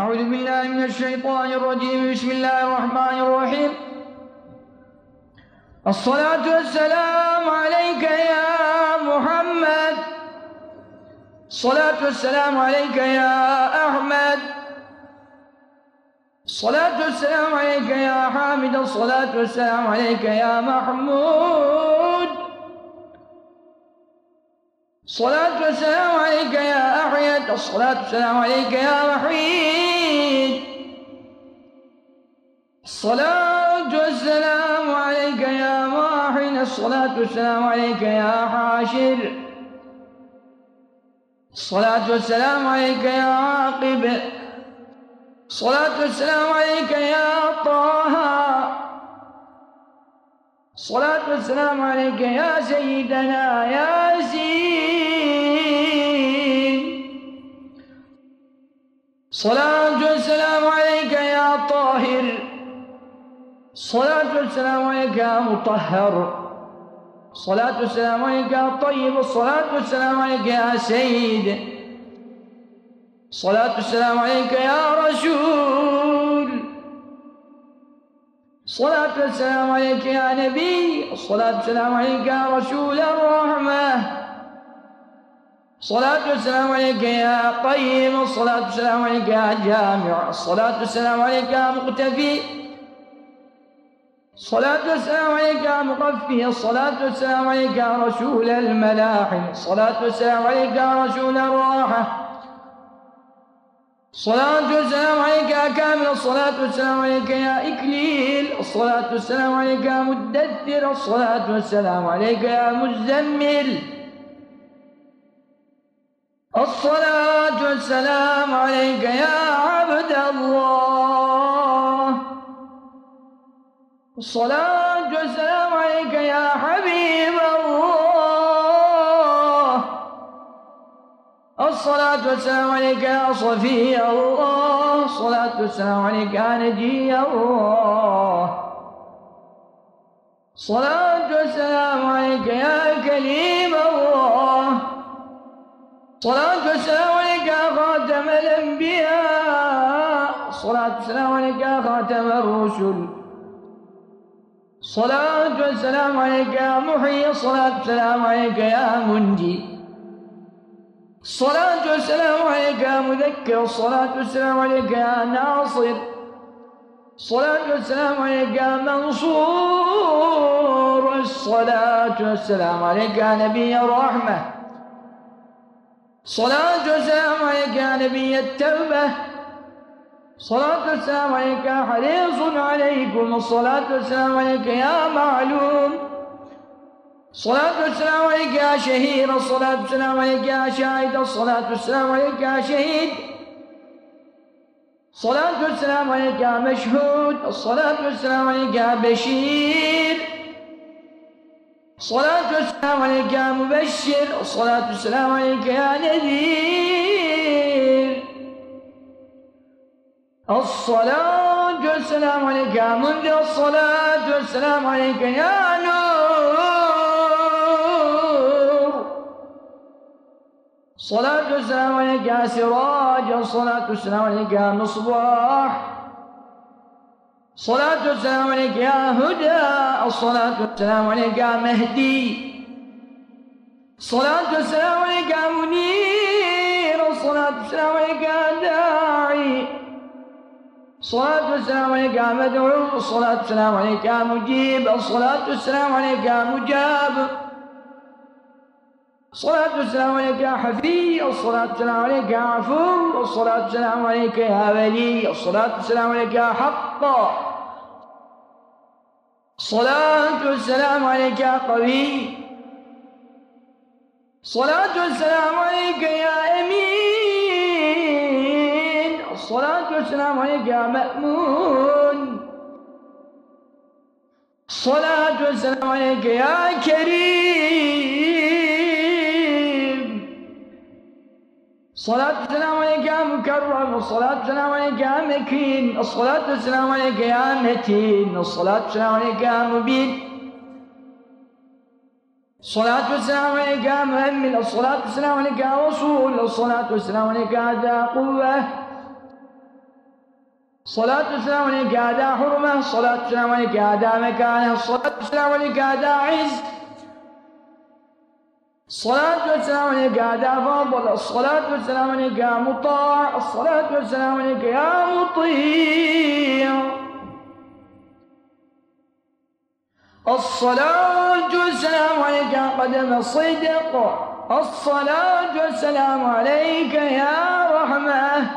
أعوذ بالله من الشيطان الرجيم. بسم الله الرحمن الرحيم. الصلاة والسلام عليك يا محمد. الصلاة والسلام عليك يا أحمد. الصلاة والسلام عليك يا حامد. الصلاة والسلام عليك يا محمود. الصلاة والسلام عليك يا أحيد الصلاة والسلام عليك يا وحيد. الصلاة والسلام عليك يا واحد الصلاة والسلام عليك يا حاشر. الصلاة والسلام عليك يا عاقب. الصلاة والسلام عليك يا طه. الصلاة والسلام عليك يا سيدنا ياسين الصلاة والسلام عليك يا طاهر. الصلاة والسلام عليك يا مطهر. الصلاة والسلام عليك يا طيب. الصلاة والسلام عليك يا سيد. الصلاة والسلام عليك يا رسول. الصلاة والسلام عليك يا نبي. الصلاة والسلام عليك يا رسول الرحمة. الصلاة والسلام عليك يا قيم الصلاة والسلام عليك يا جامع. الصلاة والسلام عليك يا مقتفي. الصلاة والسلام عليك يا مقفي الصلاة والسلام عليك يا رسول الملاحم. الصلاة والسلام عليك يا رسول الراحة. الصلاة والسلام عليك يا كامل الصلاة والسلام عليك يا إكليل الصلاة والسلام عليك يا مدثر الصلاة والسلام عليك يا مزمل. الصلاة والسلام عليك يا عبد الله. الصلاة والسلام عليك يا حبيب الصلاة والسلام عليك يا صفي الله. الصلاة والسلام عليك يا نجي الله. الصلاة والسلام عليك يا كليم الله. الصلاة والسلام عليك يا خاتم الأنبياء. الصلاة والسلام عليك يا خاتم الرسل. الصلاة والسلام عليك يا محيي الصلاة والسلام عليك يا منجي. الصلاة والسلام عليك يا مذكر الصلاة والسلام عليك يا ناصر. الصلاة والسلام عليك يا منصور. الصلاة والسلام عليك يا نبي الرحمة. الصلاة والسلام عليك يا نبي التوبة. الصلاة والسلام عليك يا حريص عليكم. الصلاة والسلام عليك يا معلوم. الصلاة والسلام عليك يا شهير الصلاة والسلام عليك يا شاهد الصلاة والسلام عليك يا شهيد. الصلاة والسلام عليك يا مشهود الصلاة والسلام عليك يا بشير. الصلاة والسلام عليك يا مبشر الصلاة والسلام عليك يا نذير. الصلاة والسلام عليك يا منذر الصلاة والسلام عليك يا نور. الصلاة والسلام عليك يا سراج الصلاة والسلام عليك يا مصباح. الصلاة والسلام عليك يا هدى الصلاة والسلام عليك يا مهدي. الصلاة والسلام عليك يا منير الصلاة والسلام عليك يا داعي. الصلاة والسلام عليك يا مدعو الصلاة والسلام عليك يا مجيب الصلاة والسلام عليك يا مجاب. الصلاة والسلام عليك يا حفي الصلاة والسلام عليك يا عفو الصلاة والسلام عليك يا ولي الصلاة والسلام عليك يا حق. الصلاة والسلام عليك يا قوي. الصلاة والسلام عليك يا أمين. الصلاة والسلام عليك يا مأمون. الصلاة والسلام عليك يا كريم. الصلاة والسلام عليك يا مكرم الصلاة والسلام عليك يا مكين الصلاة والسلام عليك يا متين الصلاة والسلام عليك يا مبين الصلاة والسلام عليك يا مؤمن الصلاة والسلام عليك يا رسول الصلاة والسلام عليك يا ذا قوة الصلاة والسلام عليك يا أداء حرمة الصلاة والسلام عليك يا أداء مكانه الصلاة والسلام عليك يا أداء عز الصلاة والسلام عليك يا فضل الصلاة والسلام عليك يا مطاع الصلاة والسلام عليك يا مطيع. الصلاة والسلام عليك يا قدم الصدق الصلاة والسلام عليك يا رحمة.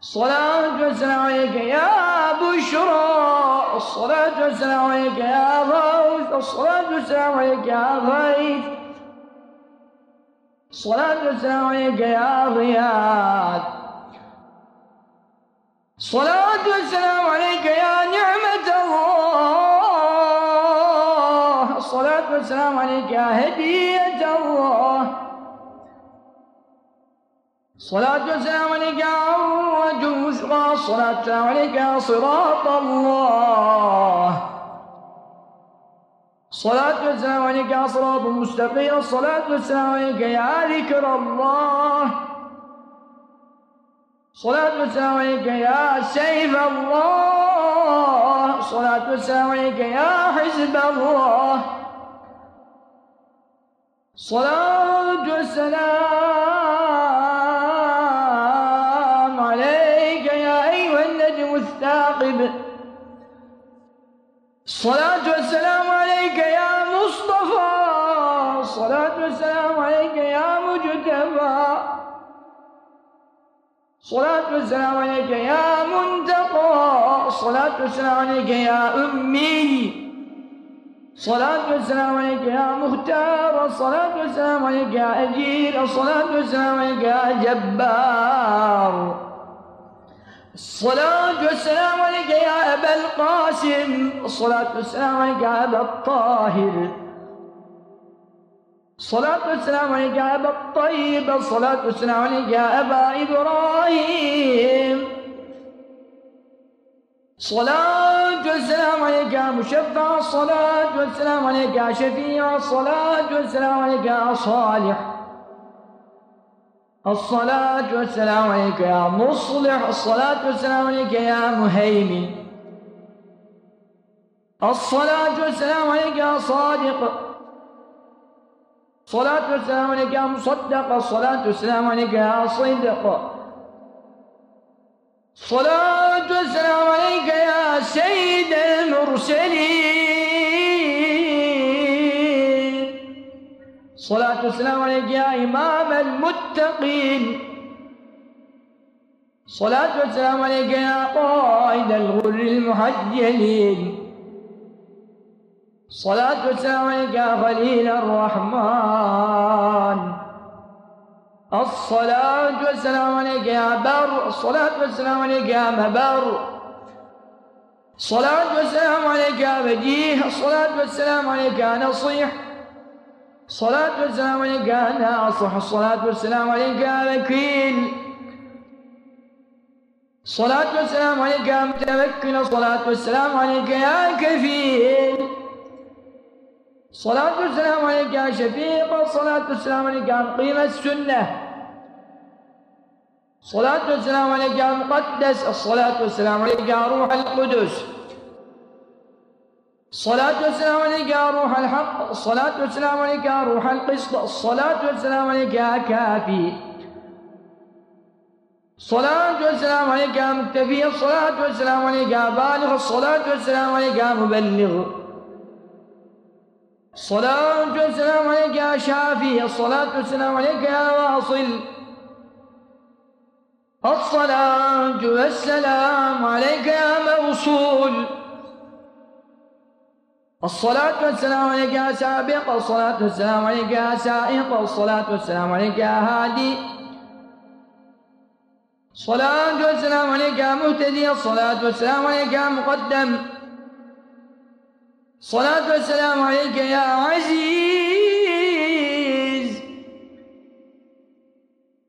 الصلاة والسلام عليك يا بشرى الصلاة والسلام عليك يا الصلاة والسلام عليك يا الصلاة والسلام عليك يا غياث الصلاة والسلام عليك يا نعمة الله. الصلاة والسلام عليك يا هدية الله. صلاة والسلام عليك يا والسلام عليك صراط الله. صلاة والسلام عليك يا صراط مستقيم. الصلاة والسلام عليك يا ذكر الله. صلاة والسلام عليك يا سيف الله. صلاة والسلام عليك يا حزب الله. صلاة والسلام الثاقب الصلاة والسلام عليك يا مصطفى. الصلاة والسلام عليك يا مجتبى. الصلاة والسلام عليك يا منتقى. الصلاة والسلام عليك يا أمي. الصلاة والسلام عليك يا مختار. الصلاة والسلام عليك يا أجير. الصلاة والسلام عليك يا جبار. الصلاة والسلام عليك يا أبا القاسم. الصلاة والسلام عليك يا أبا الطاهر. الصلاة والسلام عليك يا أبا الطيب. الصلاة والسلام عليك يا أبا إبراهيم. الصلاة والسلام عليك يا مشفع. الصلاة والسلام عليك يا شفيع. الصلاة والسلام عليك يا صالح. الصلاة والسلام عليك يا مصلح الصلاة والسلام عليك يا مهيمن. الصلاة والسلام عليك يا صادق. الصلاة والسلام عليك يا مصدق. الصلاة والسلام عليك يا صدق. الصلاة والسلام عليك يا سيد المرسلين. الصلاة والسلام عليك يا إمام المتقين. الصلاة والسلام عليك يا قائد الغر المحجلين الصلاة والسلام عليك يا خليل الرحمن. الصلاة والسلام عليك يا بر. الصلاة والسلام عليك يا مبر. الصلاة والسلام عليك يا بديه الصلاة والسلام عليك يا نصيح. الصلاة والسلام عليك يا ناصح الصلاة والسلام عليك يا وكيل الصلاة والسلام عليك يا متمكن الصلاة والسلام عليك يا كفيل. الصلاة والسلام عليك يا شفيق الصلاة والسلام عليك يا مقيم السنة. الصلاة والسلام عليك يا مقدس الصلاة والسلام عليك يا روح القدس. الصلاة والسلام عليك يا روح الحق الصلاة والسلام عليك يا روح القسط الصلاة والسلام عليك يا كافي. الصلاة والسلام عليك يا مكتفي الصلاة والسلام عليك يا بالغ الصلاة والسلام عليك يا مبلغ. الصلاة والسلام عليك يا شافي الصلاة والسلام عليك يا واصل. الصلاة والسلام عليك يا موصول. الصلاة والسلام عليك يا سابق الصلاة والسلام عليك يا سائق الصلاة والسلام عليك يا هادي الصلاة والسلام عليك يا مهتدي الصلاة والسلام عليك يا مقدم الصلاة والسلام عليك يا عزيز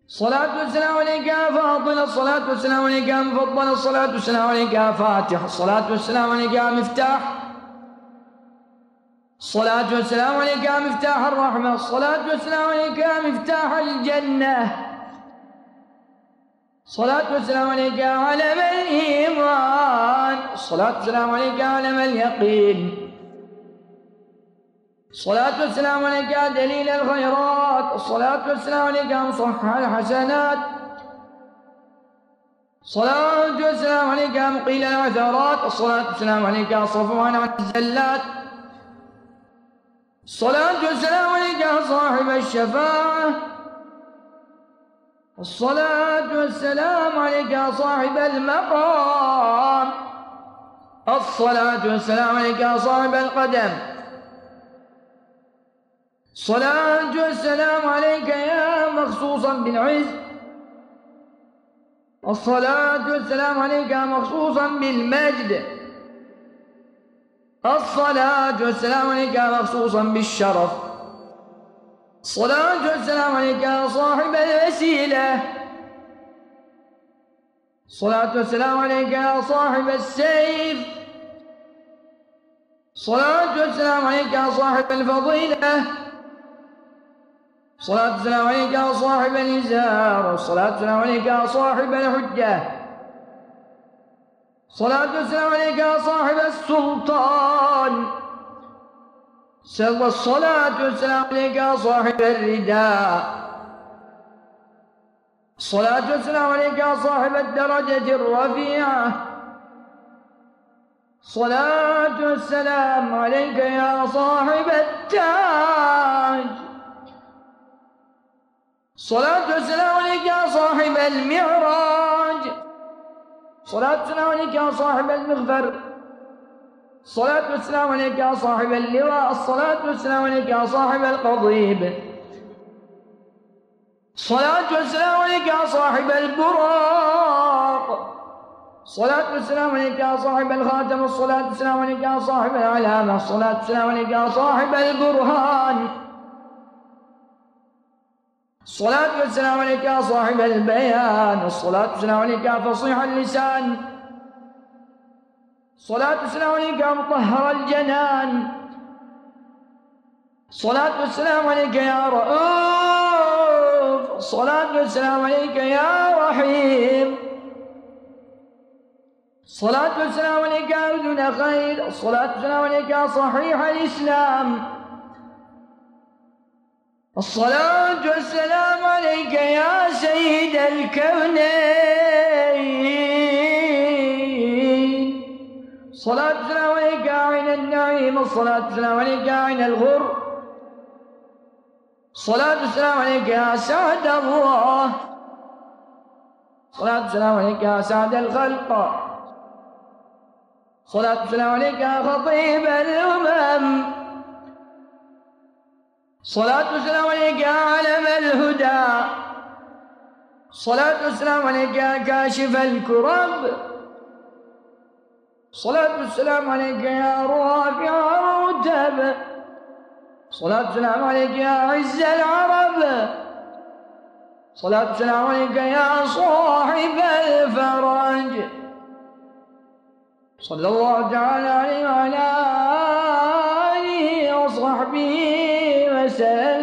الصلاة والسلام عليك يا فاضل الصلاة والسلام عليك يا مفضل الصلاة والسلام عليك يا فاتح الصلاة والسلام عليك يا مفتاح الصلاة والسلام عليك يا مفتاح الرحمة. الصلاة والسلام عليك يا مفتاح الجنة. الصلاة والسلام عليك يا علم الإيمان. الصلاة والسلام عليك يا علم اليقين. الصلاة والسلام عليك يا دليل الخيرات. الصلاة والسلام عليك يا مصح الحسنات. الصلاة والسلام عليك يا مقيل العثرات. الصلاة والسلام عليك يا صفوان عن الزلات الصلاة والسلام عليك يا صاحب الشفاعة. الصلاة والسلام عليك يا صاحب المقام. الصلاة والسلام عليك يا صاحب القدم. الصلاة والسلام عليك يا مخصوصا بالعز. الصلاة والسلام عليك مخصوصا بالمجد. الصلاة والسلام عليك مخصوصا بالشرف. الصلاة والسلام عليك يا صاحب الوسيلة. الصلاة والسلام عليك يا صاحب السيف. الصلاة والسلام عليك يا صاحب الفضيلة. الصلاة والسلام عليك يا صاحب الإزار والصلاة والسلام عليك يا صاحب الحجة. الصلاة والسلام عليك يا صاحب السلطان. سوى الصلاة والسلام عليك يا صاحب الرداء. الصلاة والسلام عليك يا صاحب الدرجة الرفيعة. الصلاة والسلام عليك يا صاحب التاج. الصلاة والسلام عليك يا صاحب المعراج. الصلاة والسلام عليك يا صاحب المغفر. الصلاة والسلام عليك يا صاحب اللواء. الصلاة والسلام عليك يا صاحب القضيب. الصلاة والسلام عليك يا صاحب البراق. الصلاة والسلام عليك يا صاحب الخاتم. الصلاة والسلام عليك يا صاحب العلامة. الصلاة والسلام عليك يا صاحب البرهان. الصلاة والسلام عليك يا صاحب البيان. الصلاة والسلام عليك يا فصيح اللسان. الصلاة والسلام عليك يا مطهر الجنان. الصلاة والسلام عليك يا رؤوف. الصلاة والسلام عليك يا رحيم. الصلاة والسلام عليك يا أذن خير. الصلاة والسلام عليك يا صحيح الإسلام. الصلاة والسلام عليك يا سيد الكونين. الصلاة والسلام عليك عين النعيم الصلاة والسلام عليك عين الغر. الصلاة والسلام عليك يا سعد الله. الصلاة والسلام عليك يا سعد الخلق. الصلاة والسلام عليك يا خطيب الأمم. الصلاة والسلام عليك يا علم الهدى. الصلاة والسلام عليك يا كاشف الكرب. الصلاة والسلام عليك يا رافع الرتب الصلاة والسلام عليك يا عز العرب. الصلاة والسلام عليك يا صاحب الفرج. صلى الله تعالى عليه وعلى آله وصحبه وسلم